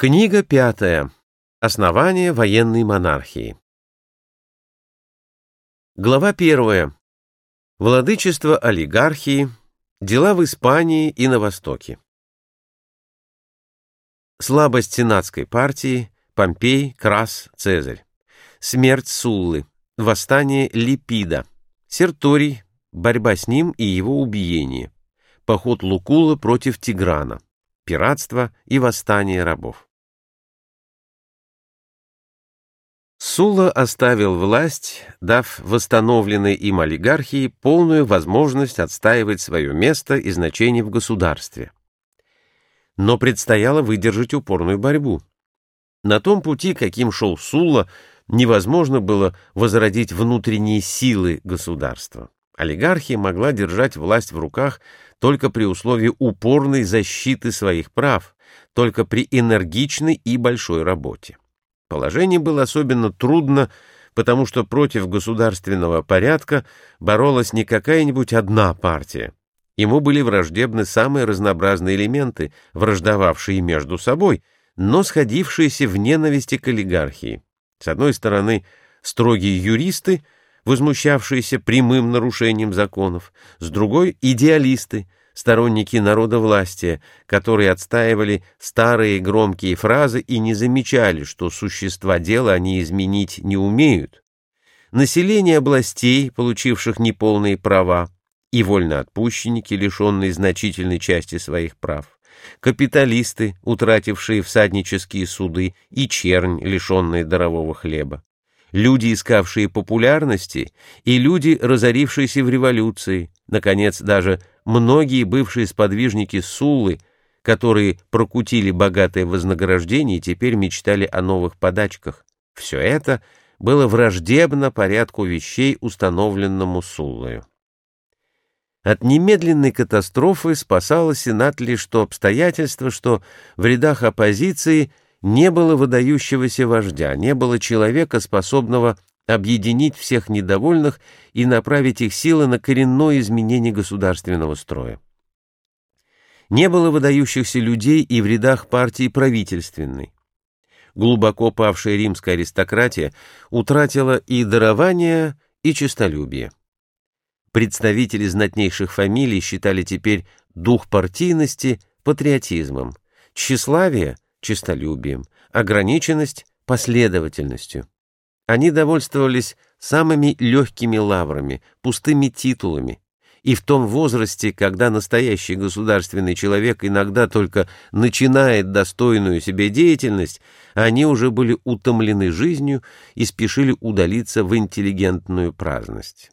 Книга пятая. Основание военной монархии. Глава первая. Владычество олигархии. Дела в Испании и на Востоке. Слабость сенатской партии. Помпей, Крас, Цезарь. Смерть Суллы. Восстание Липида. Серторий. Борьба с ним и его убиение. Поход Лукула против Тиграна. Пиратство и восстание рабов. Сула оставил власть, дав восстановленной им олигархии полную возможность отстаивать свое место и значение в государстве. Но предстояло выдержать упорную борьбу. На том пути, каким шел Сула, невозможно было возродить внутренние силы государства. Олигархия могла держать власть в руках только при условии упорной защиты своих прав, только при энергичной и большой работе. Положение было особенно трудно, потому что против государственного порядка боролась не какая-нибудь одна партия. Ему были враждебны самые разнообразные элементы, враждовавшие между собой, но сходившиеся в ненависти к олигархии. С одной стороны, строгие юристы, возмущавшиеся прямым нарушением законов, с другой — идеалисты — сторонники народовластия, которые отстаивали старые громкие фразы и не замечали, что существа дела они изменить не умеют. Население областей, получивших неполные права, и вольноотпущенники, лишенные значительной части своих прав, капиталисты, утратившие всаднические суды, и чернь, лишенные дарового хлеба люди, искавшие популярности, и люди, разорившиеся в революции, наконец, даже многие бывшие сподвижники Суллы, которые прокутили богатое вознаграждение теперь мечтали о новых подачках. Все это было враждебно порядку вещей, установленному Суллою. От немедленной катастрофы спасало Сенат лишь то обстоятельство, что в рядах оппозиции – не было выдающегося вождя, не было человека, способного объединить всех недовольных и направить их силы на коренное изменение государственного строя. Не было выдающихся людей и в рядах партии правительственной. Глубоко павшая римская аристократия утратила и дарование, и честолюбие. Представители знатнейших фамилий считали теперь дух партийности патриотизмом, тщеславие — честолюбием, ограниченность — последовательностью. Они довольствовались самыми легкими лаврами, пустыми титулами, и в том возрасте, когда настоящий государственный человек иногда только начинает достойную себе деятельность, они уже были утомлены жизнью и спешили удалиться в интеллигентную праздность.